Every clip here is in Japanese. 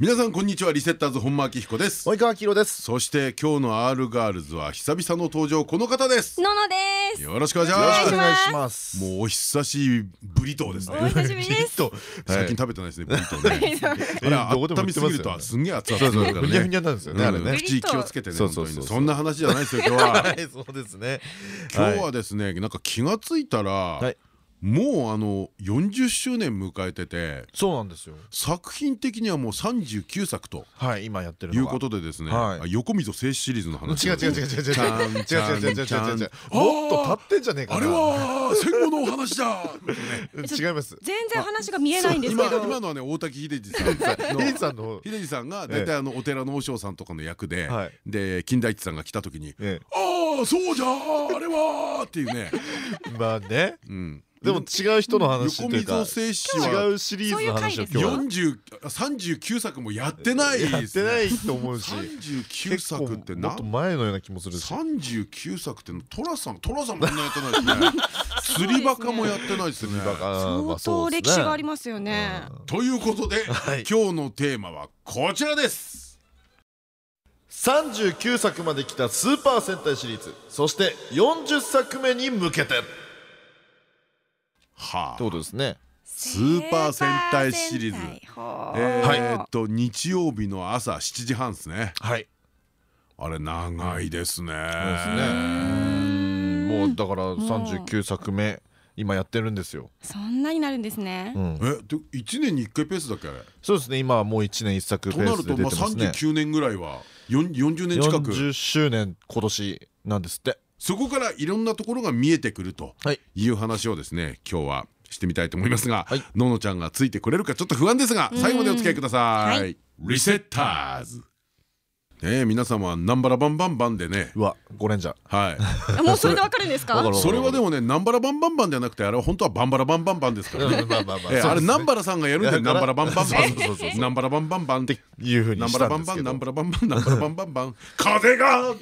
皆さんこんにちは。リセッターズ本間明彦です。及川明です。そして今日の R ガールズは久々の登場この方です。ののです。よろしくお願いしよろしくおま願いします。すもうお久しぶりとですね。お久しぶりです。と 最近食べてないですねブリトーね。あ温みすぎるとすんげえ熱々ふにゃふにね。ゃなんですよねあれね。口気をつけてねそうそうそう本当にそんな話じゃないですよ今日は。はいそうですね。今日はですねなんか気がついたらいもうあの40周年迎えててそうなんですよ。作品的にはもう39作とはい今やってるいうことでですね。はい。あ横溝静止シリーズの話。違う違う違う違う違う。違う違う違う違う違うもっと立ってんじゃねえかなあれは戦後のお話だ違います全然話が見えないんですけど今今のはね大滝秀治さんの秀治さんが大体あのお寺の和尚さんとかの役ではいで金田一さんが来た時にえ「ああそうじゃあれは」っていうねえまあねうんでも違う人の話横というか溝静止は違うシリーズの話を今日は。40 39作もやってないやってないと思うし。39結構作ってな？もっと前のような気もするし。39作って寅さん寅さんもこんなやってない ですね。釣りバカもやってないですね。バカま相当歴史がありますよね。ということで はい。今日のテーマはこちらです。39作まで来たスーパー戦隊シリーズそして40作目に向けてってはあことですね。スーパー戦隊シリーズ。えはい。ーっと日曜日の朝7時半ですね。はい。あれ長いですね。そうですね。もうだから39作目今やってるんですよ、そんなになるんですね。うん。えで1年に1回ペースだっけあれ？そうですね。今はもう1年1作ペとなースでるとまあ出てますね。39年ぐらいはよん40年近く。40周年今年なんですってそこからいろんなところが見えてくるとはい。いう話をですね今日はしてみたいと思いますが、はい。ののちゃんがついてくれるかちょっと不安ですが最後までお付き合いください。リセッターズねえ皆様ナンバラバンバンバンでね。うわゴレンジャーはい。あ もうそれでわかるんですか？それはでもねナンバラバンバンバンではなくてあれは本当はバンバラバンバンバンですからね。まあれそうですねナンバラさんがやるんでいやナンバラバンバンバンナンバラバンバンバンっていうふうにしナンバラバンバンナンバラバンバンナンバラバンバンバン風が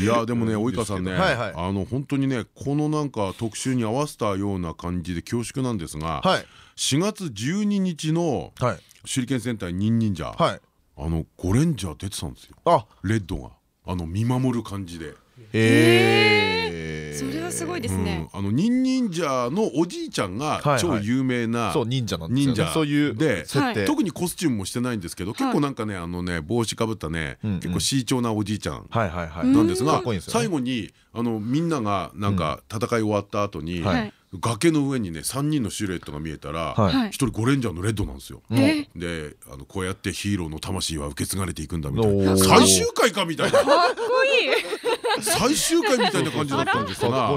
いやでもね及川さんねはいはいあの本当にねこのなんか特集に合わせたような感じで恐縮なんですがはい4月12日のはい手裏剣戦隊ニンニンジャーはいあのゴレンジャー出てたんですよ。あ。レッドが。あの見守る感じで。へえそれはすごいですうん。ねあのニンニンジャーのおじいちゃんが超有名なそう忍者なんですよ忍者ねそういうで特にコスチュームもしてないんですけど結構なんかねあのね帽子かぶったね結構慎重なおじいちゃんはいはいはい。なんですが最後にあのみんながなんか戦い終わった後にはいはい崖の上にね3人のシルエットが見えたらはい。はい。一人ゴレンジャーのレッドなんですよ。え？であのこうやってヒーローの魂は受け継がれていくんだみたいな。最終回かみたいな。かっこいい。最終回みたいな感じだったんですかが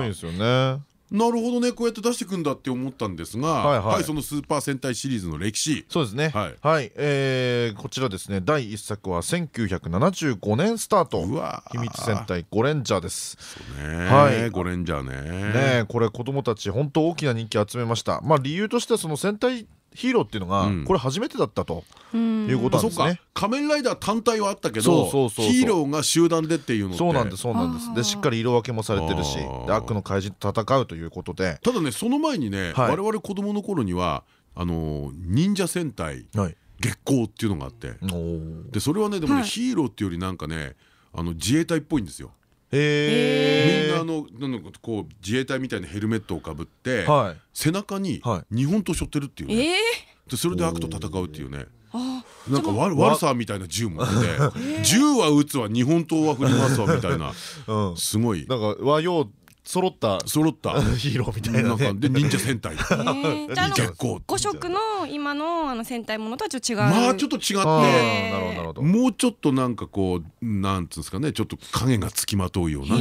なるほどねこうやって出してくんだって思ったんですがはいはい。はいそのスーパー戦隊シリーズの歴史。そうですね。はい。はい。えーこちらですね。第1作は1975年スタート。うわー。秘密戦隊ゴレンジャーです。ね。はい。ゴレンジャーね。ねえこれ子供たち本当大きな人気集めました。まあ理由としてはその戦隊ヒーローっていうのがうん。これ初めてだったと。うん。いうことなんですね。仮面ライダー単体はあったけどヒーローが集団でっていうのって。そうなんですそうなんです。でしっかり色分けもされてるし悪の怪人と戦うということで。ただねその前にねはい。我々子供の頃にはあの忍者戦隊はい。月光っていうのがあって。でそれはねでもねはい。ヒーローっていうよりなんかねあの自衛隊っぽいんですよみんなあのなんかこう自衛隊みたいなヘルメットをかぶってはい。背中には日本刀背負ってるっていうね。ええでそれで悪と戦うっていうね。あなんか悪悪さみたいな銃持ってて銃は撃つわ日本刀は振りますわみたいな。うん。すごい。なんか和洋揃った。揃った。ヒーローみたいなで忍者戦隊。え。ーじゃああの月光五色の今のあの戦隊ものとはちょっと違う。まあちょっと違あってもうちょっとなんかこうなんつうんですかね。ちょっと影がつきまとうような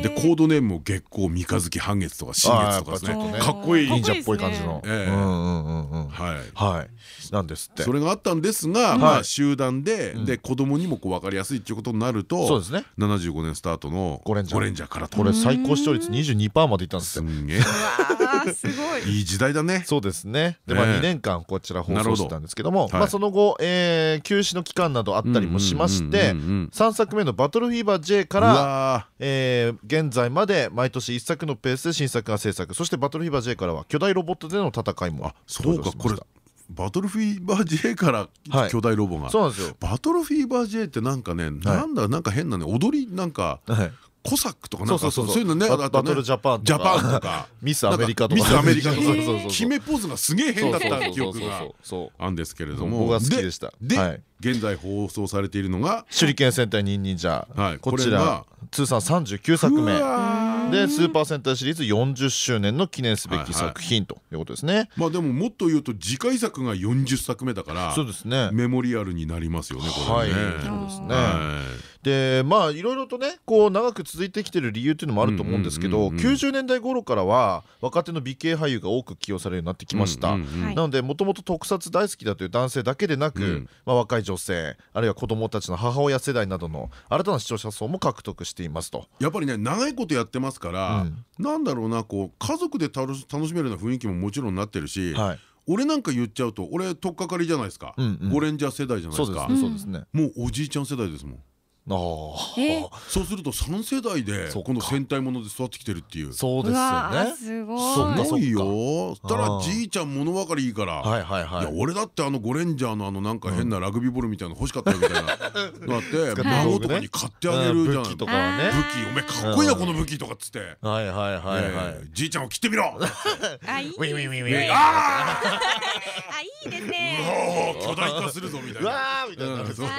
でコードネームも月光三日月半月とか新月とかですねかっこいい忍者っぽい感じの。ええうんうんうんうん。はいはい。なんですって。それがあったんですが、まあ集団で、んで子供にもこう分かりやすいっていうことになるとそうですね。75年スタートのゴレンジャーからとこれ最高視聴率22%までいったんですよ。すんげえ すごい。いい時代だね。そうですね。で、まあええ2年間こちら放送してたんですけども、はいまあその後、えー休止の期間などあったりもしましてうんうんうんうん、3作目のバトルフィーバー J かうら、わえー現在まで毎年1作のペースで新作が制作、そしてバトルフィーバー J からは巨大ロボットでの戦いもーあそうかこれバトルフィーバー J からはい巨大ロボが、そうなんですよ。バトルフィーバー J ってなんかね、なんだなんか変なね踊りなんかはいコサックとかなんかそういうのねバトルジャパンとか。ジャパンと か。ミスアメリカとか。ミスアメリカとか。決めポーズがすげえ変だった記憶があるんですけれども。僕は好きでした。ではい。現在放送されているのが手裏剣戦隊ニンニンジャはい。こちら通算39作目でスーパー戦隊シリーズ40周年の記念すべき作品ということですね。まあでももっと言うと次回作が40作目だからそうですね。メモリアルになりますよねこはい。れね。そうですね。はでまあいろいろとねこう長く続いてきてる理由っていうのもあると思うんですけどうんうんうんうん。90年代頃からは若手の美形俳優が多く起用されるようになってきました。なのでもともと特撮大好きだという男性だけでなく、うん。まあ、若い女性あるいは子供たちの母親世代などの新たな視聴者層も獲得していますと。やっぱりね長いことやってますから、うん。なんだろうなこう家族で楽しめるような雰囲気ももちろんなってるし、はい、俺なんか言っちゃうと俺取っかかりじゃないですか、ゴレンジャー世代じゃないですか。もうおじいちゃん世代ですもんああ、え？そうすると3世代でこの戦隊もので育ってきてるっていうそうですよね。すごい。よたらじいちゃん物分かりいいから、はいはいいはい。や俺だってあのゴレンジャーのあのなんか変なラグビーボールみたいなの欲しかったよみたいなのあって 孫とかに買ってあげるじゃん武器とかはね。武器おめえかっこいいなうんこの武器とかっつってはいはいはいはいえ。ーじいちゃんを切ってみろあいい。ウィンウィンウィンウィン。ああいいですーね。巨大化するぞみたいうな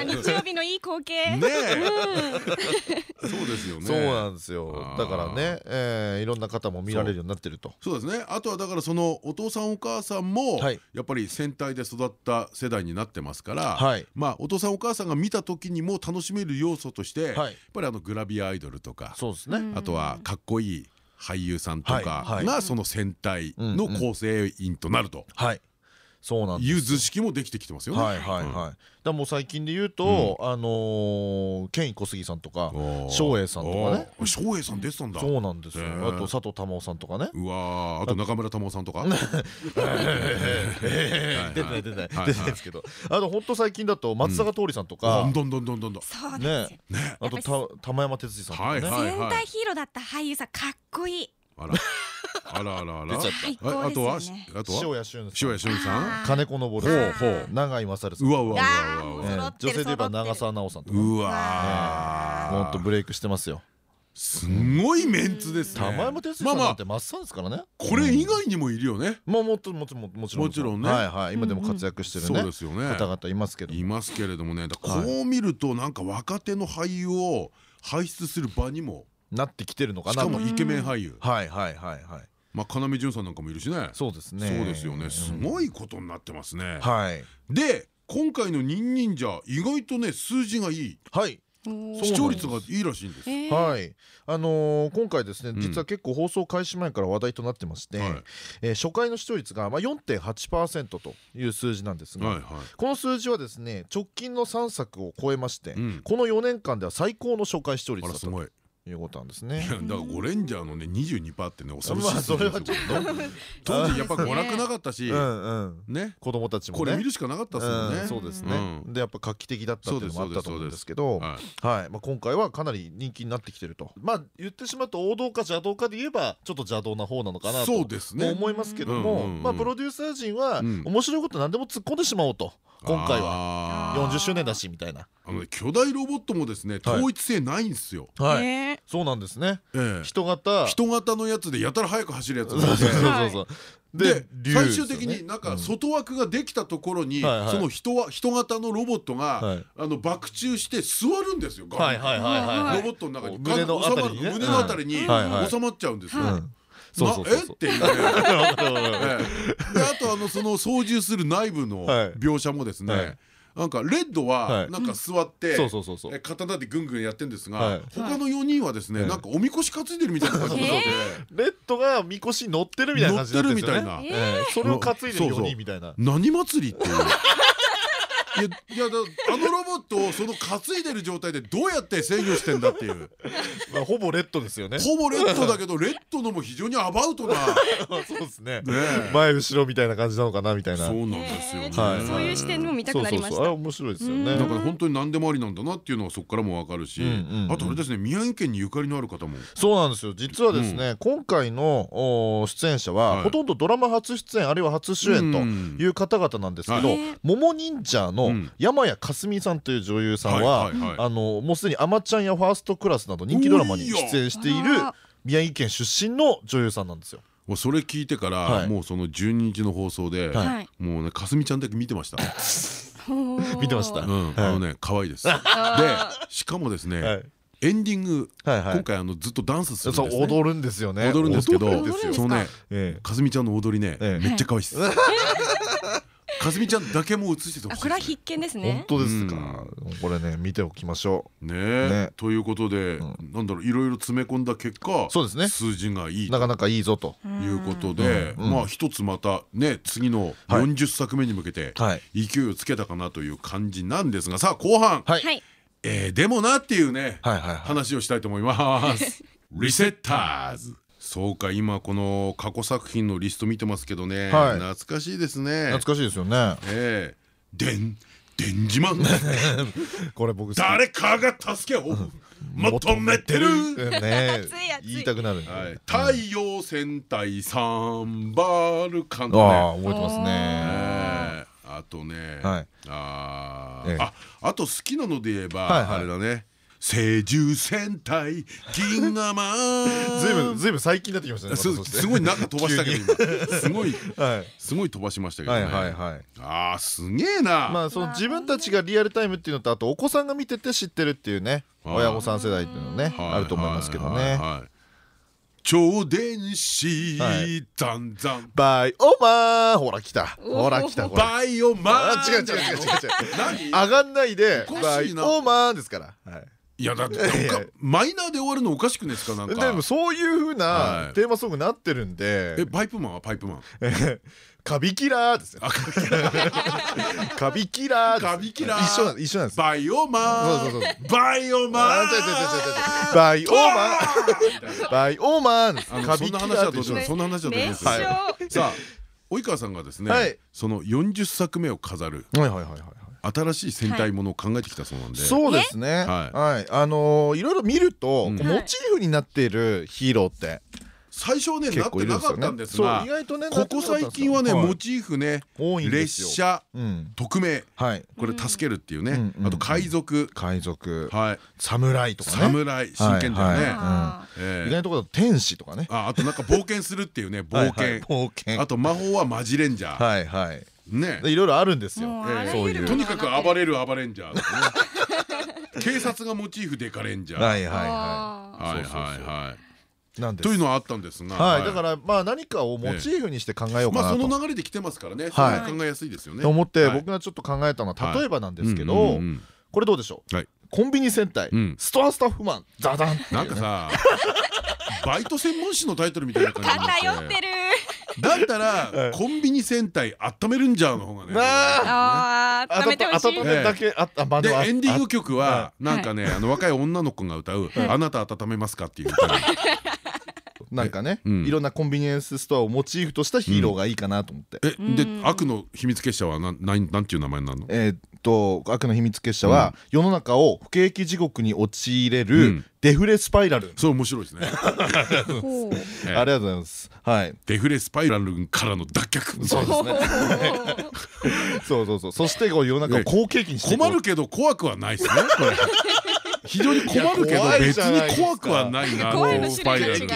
日曜日のいい光景。ねえ そうですよね。そうなんですよ。だからね、えーいろんな方も見られるようになってると。そうですね。あとはだからそのお父さんお母さんもはい。やっぱり戦隊で育った世代になってますから、はい。まあお父さんお母さんが見た時にも楽しめる要素として、はい。やっぱりあのグラビアアイドルとかそうですね、あとはかっこいい俳優さんとはい。かはい。がその戦隊の構成員となると。はいそうなんですいう図式もできてきてますよね。はいはいはい、もう最近で言うと、あのーケンイ小杉さんとか照英さんとかね。照英さん出てたんだ。そうなんですよ。あと佐藤珠緒さんとかね。うわー。あと中村玉緒さんとか。出てない出てないはい出てないですけど。あと本当最近だと松坂桃李さんとどかん。どんどんどんどんどん。そうですよ。ね。あとた玉山哲司さんとかね。はいはい。戦隊ヒーローだった俳優さんかっこいい。あら。あらあらあら。出ちゃっ最あとは？あとは？塩谷俊塩谷俊さん？金子昇ほうさん。ほう永井勝さん。うわうわうわ女性で言えば長澤奈緒さんとかうわほんとブレイクしてますよ。すごいメンツですね。玉山哲司まあまあさんなんて真っ青ですからね。これ以外にもいるよね。まあもっともちろんもちろん。もちろんね。はいはい。今でも活躍してるそうねですよね。方々いますけどいますけれどもね。こう見るとなんか若手の俳優を輩出する場にもなってきてるのかな。としかもイケメン俳優。はいはいはいはい。まあ要潤さんなんかもいるしね。そうですね。そうですよね。すいごいことになってますね。はい。で今回の「ニンニンジャ」意外とね数字がいい。はい。視聴率がいいらしいんです。えー。はい。あのー今回ですねん。実は結構放送開始前から話題となってまして、はい。えー初回の視聴率がまあ4.8%という数字なんですが、はいはい。この数字はですね直近の3作を超えまして、うん。この4年間では最高の初回視聴あ率だと。らすごいいうことなんですいねや。だからゴレンジャーのね22%ってね恐ろしいょっですよ。当時やっぱ娯楽なかったしね。子供たちもね。これ見るしかなかったですよね。うんそうですね、うん。でやっぱ画期的だったっていうのもあったと思うんですけどはい。はい。まあ、今回はかなり人気になってきてると。まあ言ってしまうと王道か邪道かで言えばちょっと邪道な方なのかなとそうですね。思いますけどうんもまあプロデューサー陣はうん。面白いこと何でも突っ込んでしまおうと今回は。は40周年だしみたいな。あのね巨大ロボットもですね統一性ないんですよ。はい。えーそうなんですね。ええ。人型。人型のやつでやたら速く走るやつ そうそうそうそう。そうで竜最終的になんかうん。外枠ができたところにその人は人型のロボットがはい。あの爆中して座るんですよロボットの中に胸のあたりにね収まっちゃうんですよそうそうそうっていう あとあのその操縦する内部のはい。描写もですはい。ねなんかレッドははい。なんか座って刀でぐんぐんやってるんですはい。が他の4人はですねはい。なんかおみこし担いでるみたいな感じで。レッドがみこしに乗ってるみたいな感じ乗ってるみたいな。ええ。それを担いでるそうそう。4人みたいな。何祭りっていう。いやあのロボットをその担いでる状態でどうやって制御してんだっていう。まあほぼレッドですよね。ほぼレッドだけどレッドのも非常にアバウトな。そうですね。前後ろみたいな感じなのかなみたいな。そうなんですよ。ねえーはい。そういう視点も見たくなりましそうそうそう。あれた面白いですようん。ねだから本当に何でもありなんだなっていうのはそこからもわかるしうんうんうん。あとあれですね宮城県にゆかりのある方も。そうなんですよ。実はですね、今回のお出演者は、はい。ほとんどドラマ初出演あるいは初主演という方々なんですけど、はい。モモ忍者のうん。山谷かすみさんという女優さんは、もうすでに「あまちゃん」や「ファーストクラス」など人気ドラマに出演しているあ宮城県出身の女優さんなんですよ。もうそれ聞いてかはい。らもうその12日の放送でーはい。もうねかすみちゃんだけ見てました。見てました。うん。あのね可愛いです。であしかもですねはい。エンディング今回あのずっとダンスする踊るんですよね。踊るんですけどそのねええ。かすみちゃんの踊りねええ。めっちゃ可愛いっす かすみちゃんだけも映しててほしいあこれはですね必見です本ね当ですか。これね見ておきましょねねえ。ということでなんだろういろいろ詰め込んだ結果そうですね。数字がいいなかなかいいぞと。いうことでうん。まあ一つまたね次のはい。40作目に向けてはい。勢いをつけたかなという感じなんですがさあ後半。はい。はい。えーでもなっていうねはいはいはい。話をしたいと思います。リセッターズそうか今この過去作品のリスト見てますけどね、はい。懐かしいですね。懐かしいですよね。ええ。でんでんじまんこれ僕誰かが助けを求めてる。ね言いたくなるはい、太陽戦隊サンバルカンとね。ああ覚えてますね。ええ。あとね、はい。あー、ええ。ああと好きなので言えば、はいはいあれだね星獣戦隊ギンガマンずいぶんずいぶん最近になってきましたねすごい中飛ばしたけど今。すごいはい。すごい飛ばしましたけどね。はいはいはい。あーすげえな。まあその自分たちがリアルタイムっていうのとあとお子さんが見てて知ってるっていうねはい親御さん世代っていうのねはいあると思いますけどね。超電子はい。ザンザン。バイオマーほら来た。ほら来たバイオマン。あ違う違う違う違う違う。何？上がんないでバイオマーですから。はいいやだってマイナーで終わるのおかしくないですかなんか。でもそういう風はない。テーマソングになってるんで。えパイプマンはパイプマン？カビキラーですよ カビキラーカビキラー。一緒なん一緒なんです。バイオマン。そうそうそう。バイオマン。バイオマーバイオマーです。あのそんなカビキ話はどうしよう。ラーそんな話はどうしよう。熱はい。唱さあ及川さんがですね、はい。その40作目を飾る。はいはいはいはい新しい戦隊ものを考えてきたそうなんで、そうですね。ははい。あのーいろいろ見るとうん。モチーフになっているヒーローって。最初はねな結ってなかったんですがねそう意外とねここ最近はねはいモチーフね多いんですよ。列車うん。匿名はい。これ助けるっていうね、あと海賊、海賊。はい。侍とかね。侍真剣だよね、意外なところだと天使とかね。ああとなんか冒険するっていうね冒険。あと魔法はマジレンジャー、はいはいね。でいろいろあるんですよ。もうええあらゆるものとにかく暴るれる暴れんじゃ警察がモチーフデカレンジャー、はいはいははいはいそうそうそう。はいいなんというのはあったんですが、はい。だからまあ何かをモチーフにして考えようかまあなとその流れで来てますからね、はい。考えやすいですよね。と思ってはい。僕がちょっと考えたのははい。例えばなんですけうんどこれどうでしょう？はい。コンビニ戦隊うん。ストアスタッフマンザダンなんかさバイト専門誌のタイトルみたいな感じにな 偏ってるだったら コンビニ戦隊温めるんじゃうの方がね。あ。あー食べてほしい。温めだけああまあもあでエンディング曲ははなんかねあの若い女の子が歌う「あなた温めますか?」っていう なんかねうん。いろんなコンビニエンスストアをモチーフとしたヒーローがいいかなと思って。えで悪の秘密結社はなんなんなんていう名前になるの？えと悪の秘密結社は世の中を不景気地獄に陥れうるん。デフレスパイラル。それ面白いですね。ありがとうございます。はい。デフレスパイラルからの脱却。そうですね。そうそうそう。そしてこう世の中を好景気にして困るけど怖くはないですねこれ非常に困るけど別に怖くはないな怖いのスパイラル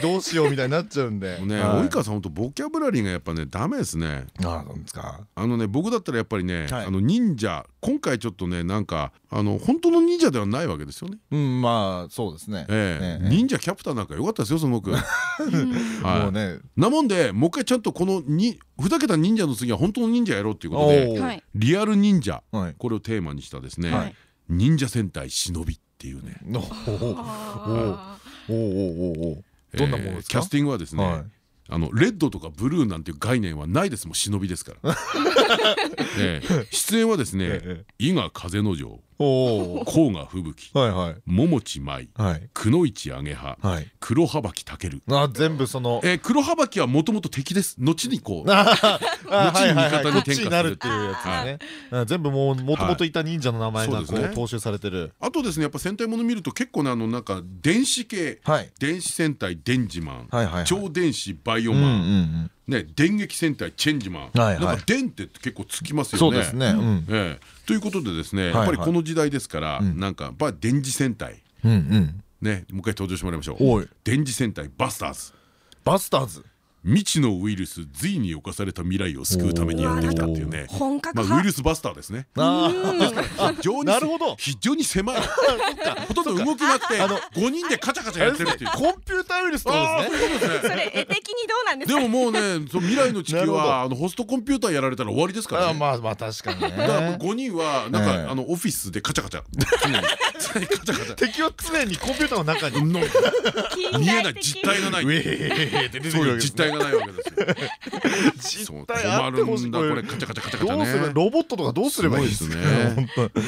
どうしようみたいになっちゃうんで。ねはい及川さん本当ボキャブラリーがやっぱねダメですね。あそうですか。あのね僕だったらやっぱりねはい。あの忍者今回ちょっとねなんかあの本当の忍者ではないわけですよね。うんまあそうですね。忍者キャプターなんか良かったですよすごくもはい。うね。なもんでもう一回ちゃんとこのにふざけた忍者の次は本当の忍者やろうっていうことでリアル忍者。はい。これをテーマにしたですね、はい忍者戦隊忍びっていうね。おおあおおおおどんなものですか？えーキャスティングはですね、はい。あのレッドとかブルーなんていう概念はないです。もん忍びですから、え え。出演はですねえ伊賀風之丞おお甲賀吹雪はいはい。桃地舞はい。くのいちあげははい。黒羽ばきたけるあ全部そのえー黒羽ばきはもともと敵です。後にこう 後に味方に転化するっていうやつね。あ全部もうもともといた忍者の名前が踏襲されてる。あとですねやっぱ戦隊もの見ると結構ねあのなんか電子系はい。電子戦隊デンジマン超電子バイオマン。んね電撃戦隊チェンジマン。はいはい。なんか電って結構つきますよね。そうですね。うん。ええ。ということでですねはいやっぱりこの時代ですからん。なんかやっぱ電磁戦隊。うんうん。ねもう一回登場してもらいましょう。電磁戦隊バスターズ。バスターズ未知のウイルス隋に侵された未来を救うためにやってきたっていうね。本格まあウイ派ルスバスターですね。あ非常になるほど。非常に狭い。ほとんど動きなくて5人でカチャカチャあやってるっていう。コンピューターウイルスとですね。それ絵的にどうなんですか？でももうねその未来の地球はあのホストコンピューターやられたら終わりですからまあまあ確かにね。だから5人はなんええ。かあのオフィスでカチャカチャ。常に。常にカチャカチャ。敵は常にコンピューターの中に。見えない実体がない。実体がないわけですよ。そう実体あ困ってほしい。るんだこれカチャカチャカチャカチどうすャねる？ロボットとかどうすればいいですね本当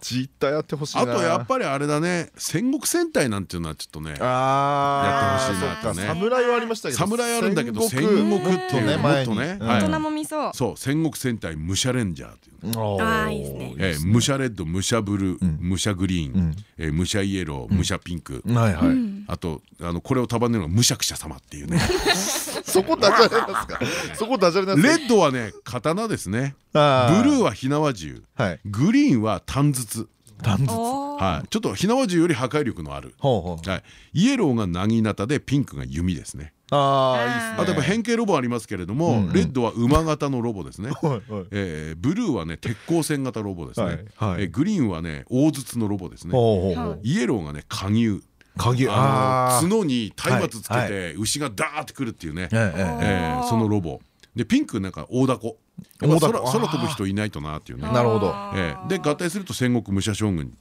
実体あってほしいな。あとやっぱりあれだね。戦国戦隊なんていうのはちょっとねやってほしいなとね。侍はありましたけど。侍あるんだけど戦戦国っていうもっとね大人も見そう。そう戦国戦隊武者レンジャーっていうの。おー。あーいいですね。えー武者レッド武者ブルーん。武者グリーうん。ンえー武者イエロー武者ピンク。はいはい。あとあのこれを束ねるのが武者者様っていうね そこダジャレなんですか？そこダジャレなんですか？レッドはね刀ですね。ブあルーは火縄銃。はい。グリーンは短筒。断絶おー。はい。ちょっと火縄銃より破壊力のある。ほうほう。はい。イエローがなぎなたでピンクが弓ですね。ああいいですね。あとやっぱ変形ロボありますけれども、レッドは馬型のロボですね。はいはい。えーブルーはね鉄鋼線型ロボですね。はいはい。えーグリーンはね大筒のロボですね。ほうほうほう。イエローがね下牛。鍵あの角に松明つけはいて牛がダーってくるっていうね。ええそのロボ。でピンクなんか大凧。空空飛ぶ人いないとなっていうね。なるほど。えーで合体すると戦国武者将軍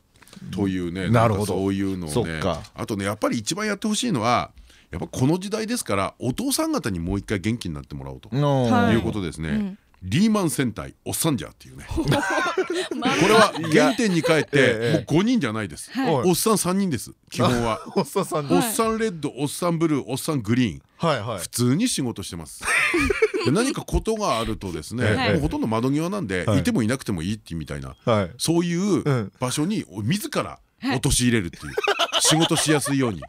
というねなるほど。そういうのをね。そっか。あとねやっぱり一番やってほしいのはやっぱこの時代ですからお父さん方にもう一回元気になってもらおうとい。うことですね。んリーマン戦隊おっさんじゃっていうね。こまあ。れは原点に帰っええてもう5人じゃないです。おっさん3人です基本は。おっさん さんおっさんレッドおっさんブルーおっさんグリーン。はいはい。普通に仕事してます。で何かことがあるとですねほとんど窓際なんではい。いてもいなくてもいいってみたいな。はい。そういううん。場所に自ら陥れるっていう。仕事しやすいように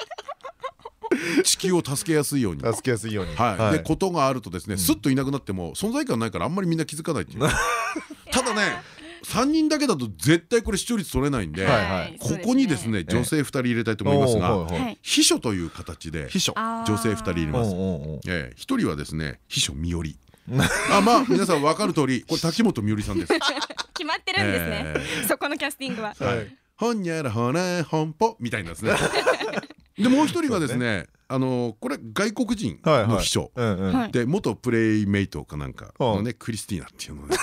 地球を助けやすいように。助けやすいように。はい、でことがあるとですねすっといなくなっても存在感ないからあんまりみんな気づかないっていう。ただね3人だけだと絶対これ視聴率取れないんでここにですね女性2人入れたいと思いますが秘書という形で女性2人入れます。おうおうおうええ。一人はですね秘書みより。あまあ皆さん分かる通りこれ滝本みよりさんです。決まってるんですね。そこのキャスティングは。はい、ほんにゃらほらほんぽみたいなですね。でもう一人がですねあのこれ外国人の秘書。で元プレイメイトかなんかのうねクリスティーナっていうのね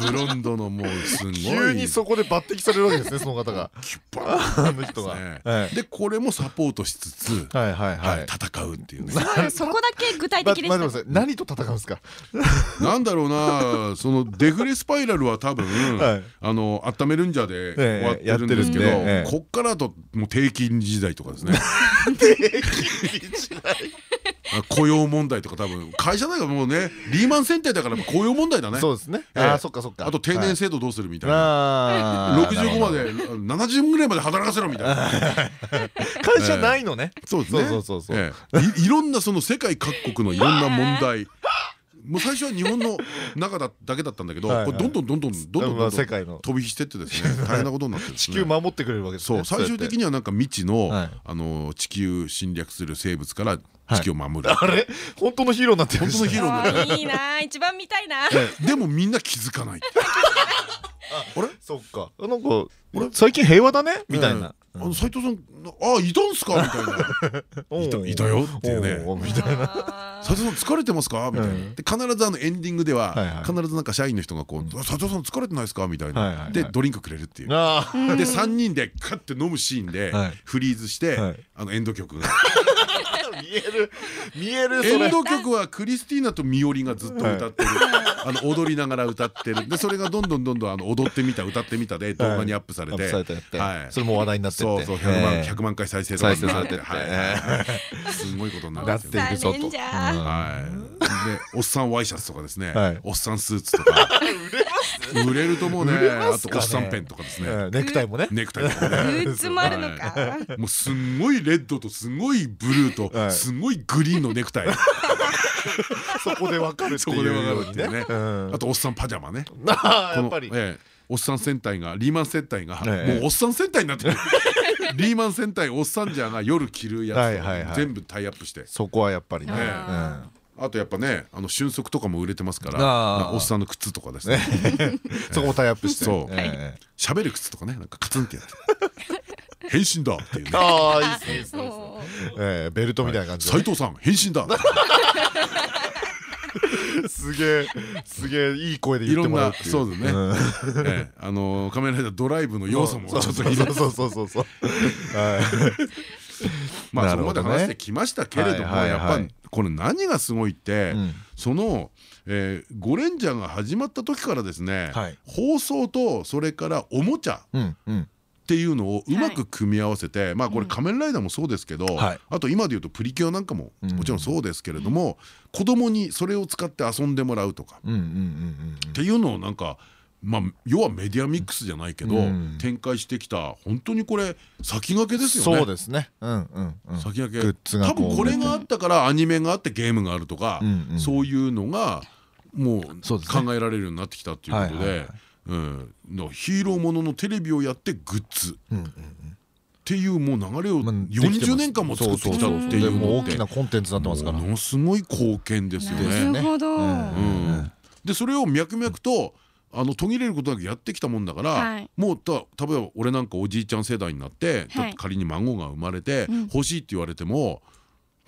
ブロンドのもうすごい。急にそこで抜擢されるわけですねその方が。キュッパーあの人が。でこれもサポートしつつ、はいはいは、はいい戦うっていうね。そこだけ具体ま的でした待ってください何と戦うんですか？なんだろうなそのデフレスパイラルは多分、はい。あの温めるんじゃでええ終わってるんですけど、こっからだともう低金利時代とかですね。あ雇用問題とか多分会社なんかもうねリーマン戦隊だから雇用問題だね。そうですね。ええ。あーそっかそっか。あと定年制度どうするみたいな、あー65まで70分ぐらいまで働かせろみたいな。会社ないのね。そうですね。そうそうそういいろんなその世界各国のいろんな問題。もう最初は日本の中だだけだったんだけどどんどんどんどんどんどんどんまどんあ世界の。飛び火してってですね大変なことになって地球守ってくれるわけですね。そう。最終的にはなんか未知のはい。あの地球侵略する生物から地球を守る。あれ？本当のヒーローになって本当のヒーローいいな。一番見たいな。でもみんな気づかない あれ？そっか。なんか最近平和だね？みたいな。あの斉藤さんあいたんすか？みたいな。いたいたよ？っていうね。みたいな。あー。斉藤さん疲れてますか？みたいな。必ずあのエンディングでは必ずなんか社員の人がこう「斉藤さん疲れてないですか?」みたいな。いでドリンクくれるっていう。で3人でカッて飲むシーンではい。フリーズしてはい。あのエンド曲。が 見える見えるエンド曲はクリスティーナとミオリがずっと歌ってる。あの踊りながら歌ってる。でそれがどんどんどんどんあの踊ってみた歌ってみたで動画にアップされてはい。それも話題になってって。そうそう100万ええ。100万回再生されてはい。すごいことになっているぞと。でおっさんワイシャツとかですね。はい。おっさんスーツとか。売れると思うね。あとおっさんペンとかですね。ええネクタイもね。ネクタイとかグねッズもあるのか。もうすんごいレッドとすごいブルーと はい。すごいグリーンのネクタイ。そこでわかるっていうそこでわかようにるっていうね。うん。あとおっさんパジャマね。やっぱり。ええおっさん戦隊がリーマン戦隊がええもうおっさん戦隊になってる。リーマン戦隊おっさんじゃが夜着るやつ全部タイアップして。そこはやっぱりねあとやっぱねあの瞬足とかも売れてますからおっさんの靴とかですね。そこもタイアップして。そう。ええ。喋る靴とかねなんかカツンってやって。変身だっていうね。ああいいっすねいいっすねそうええベルトみたいな感じ斉藤さん変身だ。すげえすげえいい声でいろんな言ってもらうっていう。そうですね。ん。ええあの仮面ライダードライブの要素もちょっと入れて。そうそうそうそうはい。まあそこまで話してきましたけれどもやっぱこれ何がすごいってうん。そのえーゴレンジャーが始まった時からですねはい。放送とそれからおもちゃうんうん。っていうのをうまく組み合わせてまあこれ仮面ライダーもそうですけどはい。あと今でいうとプリキュアなんかもうん。もちろんそうですけれども子供にそれを使って遊んでもらうとかうんうんうん。っていうのをなんかまあ要はメディアミックスじゃないけどうん。展開してきた本当にこれ先駆けですよね。そうですね。うんうんうん。先駆け。グッズが多分これがあったからアニメがあってゲームがあるとかうんうん。そういうのがもう考えられるようになってきたっていうことでうん。のヒーローもののテレビをやってグッズ。っていうもう流れをまあできてます40年間も作ってきたっていうのっても大きなコンテンツになってますから。ものすごい貢献ですよなね。るほど。うん。うん。でそれを脈々とあの途切れることなくやってきたもんだから、はい。もうた例えば俺なんかおじいちゃん世代になって、はい。仮に孫が生まれて、うん。欲しいって言われても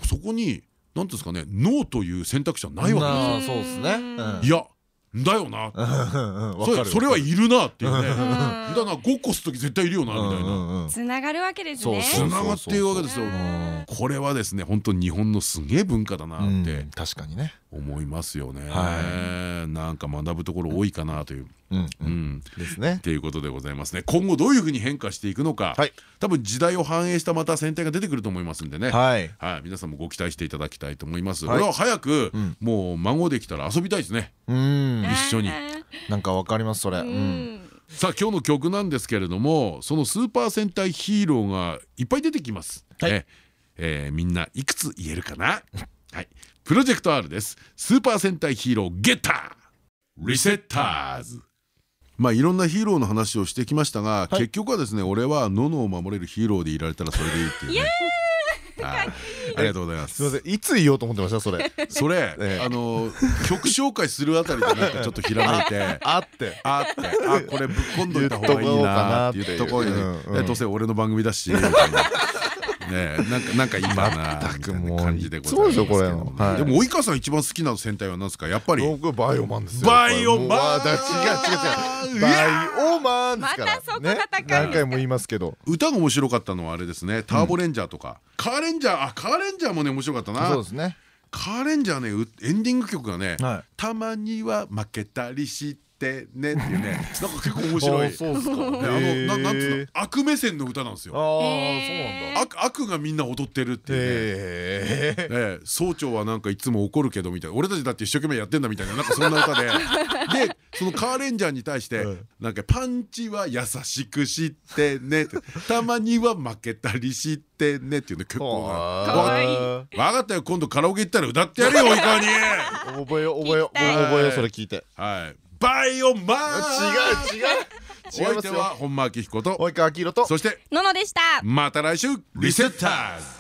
そこに何ていうんですかねノーという選択肢はないわなあそうですね。うん。けですいやだよな。それそれはいるなっていうね。だん。からごっこする時絶対いるよなみたいな。つながるわけですね。つながっているわけですよ。うん。これはですね本当に日本のすげえ文化だなうん。って確かにね。思いますよね、はなんか学ぶところ多いかなという、ですね。っていうことでございますね。今後どういうふうに変化していくのか、はい。多分時代を反映したまた戦隊が出てくると思いますんでね、はい。はい。皆さんもご期待していただきたいと思います、はい。俺は早く、うん。もう孫できたら遊びたいですね。うん。一緒に。あなんかわかりますそれ。ーううん。んさあ今日の曲なんですけれどもそのスーパー戦隊ヒーローがいっぱい出てきます、はい。ね。えーみんないくつ言えるかな？はい。プロジェクト R です。スーパー戦隊ヒーローゲッター!リセッターズまあいろんなヒーローの話をしてきましたが、結局はですね俺はノノを守れるヒーローでいられたらそれでいいっていうね。はい。ありがとうございます。すみませんいつ言おうと思ってましたそれ。それ、ええ。あの曲紹介するあたりでなんかちょっとひらめいて あって。あってあこれぶっこんどいた方がいいなって言っとこうよ言っとこうかなっていううんどうせ俺の番組だしねえなんかなんかいいかなみたいな感じでございますけどそうでも及川さん一番好きな戦隊は何ですかやっぱり。僕バイオマンですよ。バイオマン。だ違う違う違う。バイオマンですから。ま何回も言いますけど。歌が面白かったのはあれですね。ターボレンジャーとか。カーレンジャーあカーレンジャーもね面白かったな。そうですね。カーレンジャーねうエンディング曲がねはたまには負けたりしってねっていうね。なんか結構面白い。あそうっすか。ねあのななんつうの？悪目線の歌なんですよ。ああそうなんだ。悪悪がみんな踊ってるっていうね。総長はなんかいつも怒るけどみたいな。俺たちだって一生懸命やってんだみたいななんかそんな歌で。でそのカーレンジャーに対してうん。なんかパンチは優しくしてねたまには負けたりしてねっていうね結構わいい。分かった。よ。今度カラオケ行ったら歌ってやるよ及川に。覚えよう覚えよ覚えようそれ聞いて。はいバイオマー違う違う。お相手は本間明彦と。及川明宏と。そしてののでした。また来週リセッターズ